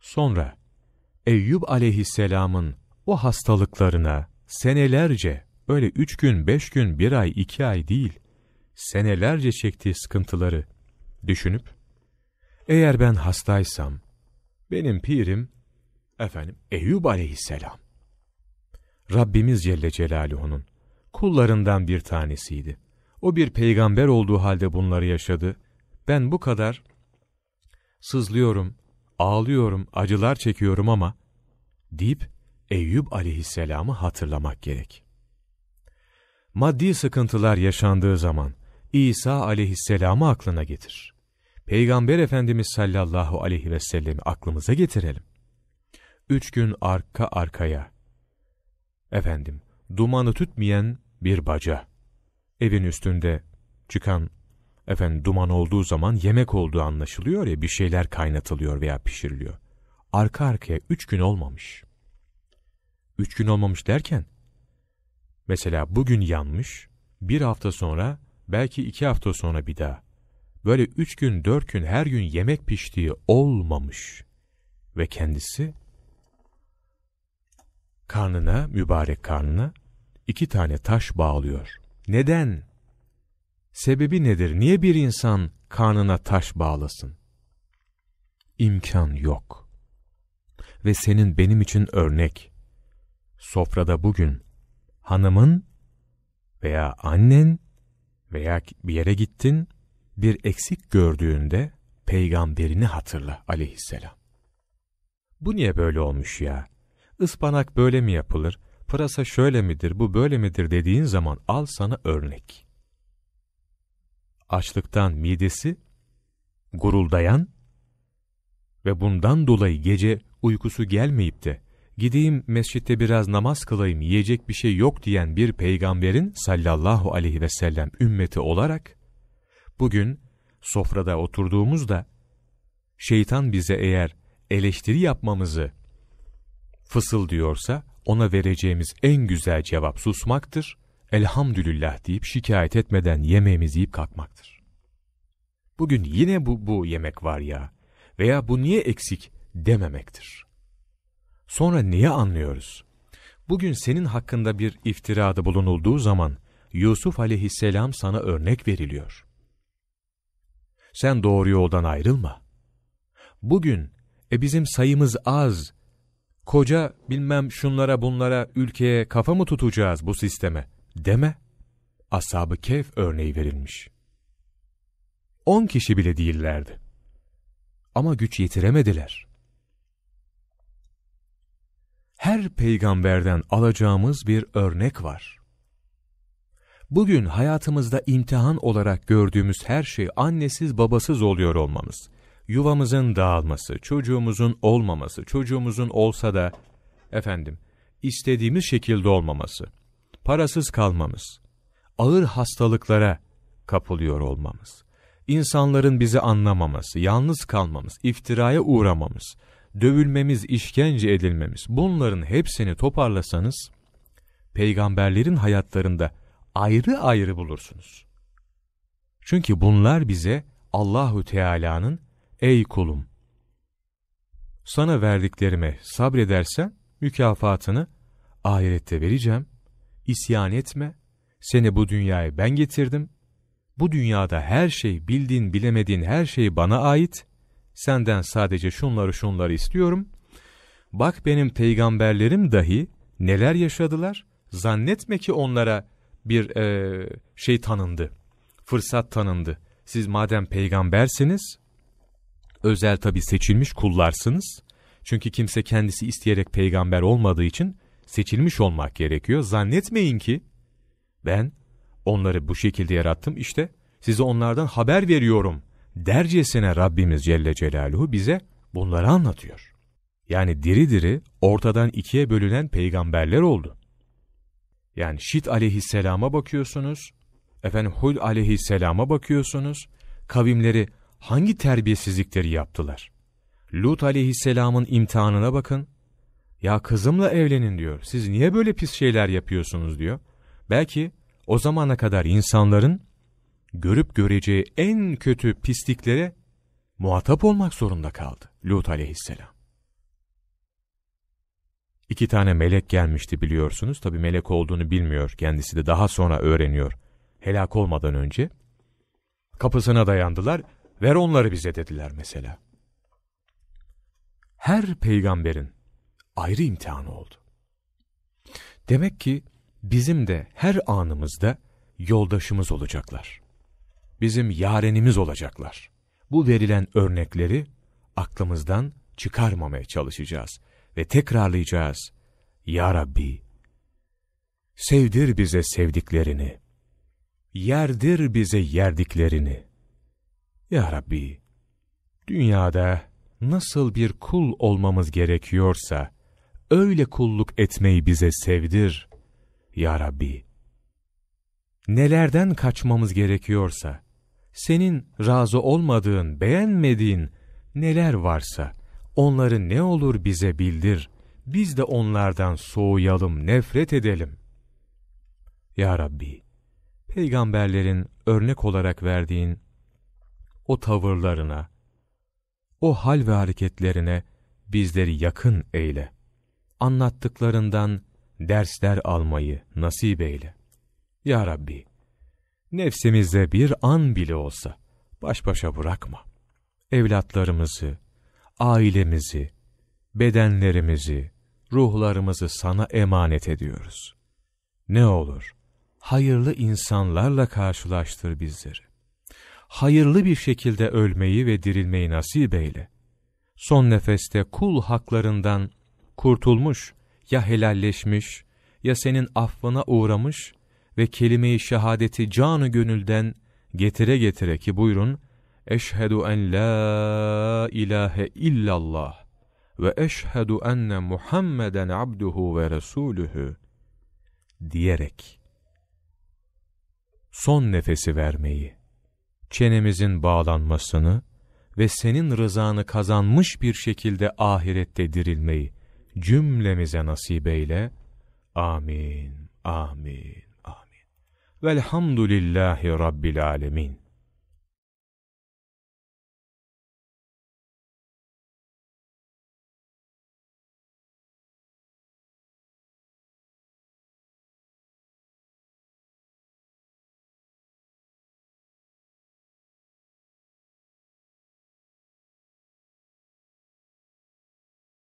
Sonra, Eyüp aleyhisselamın o hastalıklarına senelerce, öyle üç gün, beş gün, bir ay, iki ay değil, senelerce çektiği sıkıntıları düşünüp, eğer ben hastaysam, benim pirim, efendim, Eyüp aleyhisselam. Rabbimiz Celle Celaluhu'nun kullarından bir tanesiydi. O bir peygamber olduğu halde bunları yaşadı. Ben bu kadar sızlıyorum, ağlıyorum, acılar çekiyorum ama deyip Eyüp aleyhisselamı hatırlamak gerek. Maddi sıkıntılar yaşandığı zaman İsa aleyhisselamı aklına getir. Peygamber Efendimiz sallallahu aleyhi ve sellemi aklımıza getirelim. Üç gün arka arkaya, efendim, dumanı tütmeyen bir baca, evin üstünde çıkan, efendim, duman olduğu zaman yemek olduğu anlaşılıyor ya, bir şeyler kaynatılıyor veya pişiriliyor. Arka arkaya üç gün olmamış. Üç gün olmamış derken, mesela bugün yanmış, bir hafta sonra, belki iki hafta sonra bir daha, böyle üç gün, dört gün her gün yemek piştiği olmamış. Ve kendisi, karnına, mübarek karnına, iki tane taş bağlıyor. Neden? Sebebi nedir? Niye bir insan karnına taş bağlasın? İmkan yok. Ve senin benim için örnek. Sofrada bugün hanımın veya annen veya bir yere gittin, bir eksik gördüğünde peygamberini hatırla aleyhisselam. Bu niye böyle olmuş ya? Ispanak böyle mi yapılır? Pırasa şöyle midir, bu böyle midir dediğin zaman al sana örnek. Açlıktan midesi guruldayan ve bundan dolayı gece uykusu gelmeyip de gideyim mescitte biraz namaz kılayım yiyecek bir şey yok diyen bir peygamberin sallallahu aleyhi ve sellem ümmeti olarak bugün sofrada oturduğumuzda şeytan bize eğer eleştiri yapmamızı fısıldıyorsa ona vereceğimiz en güzel cevap susmaktır, elhamdülillah deyip şikayet etmeden yemeğimizi yiyip kalkmaktır. Bugün yine bu, bu yemek var ya veya bu niye eksik dememektir. Sonra niye anlıyoruz? Bugün senin hakkında bir iftirada bulunulduğu zaman Yusuf aleyhisselam sana örnek veriliyor. Sen doğru yoldan ayrılma. Bugün e bizim sayımız az, koca bilmem şunlara bunlara ülkeye kafa mı tutacağız bu sisteme deme. Ashab-ı Kehf örneği verilmiş. On kişi bile değillerdi. Ama güç yetiremediler. Her peygamberden alacağımız bir örnek var. Bugün hayatımızda imtihan olarak gördüğümüz her şey annesiz babasız oluyor olmamız. Yuvamızın dağılması, çocuğumuzun olmaması, çocuğumuzun olsa da efendim istediğimiz şekilde olmaması, parasız kalmamız, ağır hastalıklara kapılıyor olmamız, insanların bizi anlamaması, yalnız kalmamız, iftiraya uğramamız, dövülmemiz, işkence edilmemiz, bunların hepsini toparlasanız, peygamberlerin hayatlarında ayrı ayrı bulursunuz. Çünkü bunlar bize Allahu Teala'nın Ey kulum! Sana verdiklerime sabredersen mükafatını ahirette vereceğim. İsyan etme. Seni bu dünyaya ben getirdim. bu dünyada her şey, bildiğin bilemediğin her şey bana ait, senden sadece şunları şunları istiyorum. Bak benim peygamberlerim dahi neler yaşadılar, zannetme ki onlara bir e, şey tanındı, fırsat tanındı. Siz madem peygambersiniz, özel tabi seçilmiş kullarsınız. Çünkü kimse kendisi isteyerek peygamber olmadığı için seçilmiş olmak gerekiyor. Zannetmeyin ki ben onları bu şekilde yarattım işte size onlardan haber veriyorum dercesine Rabbimiz Celle Celaluhu bize bunları anlatıyor. Yani diri diri ortadan ikiye bölünen peygamberler oldu. Yani Şit aleyhisselama bakıyorsunuz, efendim Hud aleyhisselama bakıyorsunuz, kavimleri hangi terbiyesizlikleri yaptılar? Lut aleyhisselamın imtihanına bakın, ya kızımla evlenin diyor, siz niye böyle pis şeyler yapıyorsunuz diyor. Belki o zamana kadar insanların görüp göreceği en kötü pisliklere muhatap olmak zorunda kaldı Lut aleyhisselam. İki tane melek gelmişti biliyorsunuz. Tabi melek olduğunu bilmiyor. Kendisi de daha sonra öğreniyor. Helak olmadan önce. Kapısına dayandılar. Ver onları bize dediler mesela. Her peygamberin ayrı imtihanı oldu. Demek ki bizim de her anımızda yoldaşımız olacaklar. Bizim yarenimiz olacaklar. Bu verilen örnekleri aklımızdan çıkarmamaya çalışacağız ve tekrarlayacağız. Ya Rabbi, sevdir bize sevdiklerini, yerdir bize yerdiklerini. Ya Rabbi, dünyada nasıl bir kul olmamız gerekiyorsa, öyle kulluk etmeyi bize sevdir. Ya Rabbi, nelerden kaçmamız gerekiyorsa, senin razı olmadığın, beğenmediğin neler varsa, onları ne olur bize bildir, biz de onlardan soğuyalım, nefret edelim. Ya Rabbi, peygamberlerin örnek olarak verdiğin o tavırlarına, o hal ve hareketlerine bizleri yakın eyle. Anlattıklarından dersler almayı nasip eyle. Ya Rabbi, nefsimizde bir an bile olsa baş başa bırakma. Evlatlarımızı, ailemizi, bedenlerimizi, ruhlarımızı sana emanet ediyoruz. Ne olur, hayırlı insanlarla karşılaştır bizleri. Hayırlı bir şekilde ölmeyi ve dirilmeyi nasip eyle. Son nefeste kul haklarından kurtulmuş, ya helalleşmiş, ya senin affına uğramış ve kelime-i şehadeti canı gönülden getire getire ki buyurun, Eşhedü en la ilahe illallah ve eşhedü enne Muhammeden abduhu ve resulühü diyerek son nefesi vermeyi, çenemizin bağlanmasını ve senin rızanı kazanmış bir şekilde ahirette dirilmeyi cümlemize nasip eyle. Amin, amin, amin. Velhamdülillahi Rabbil alemin.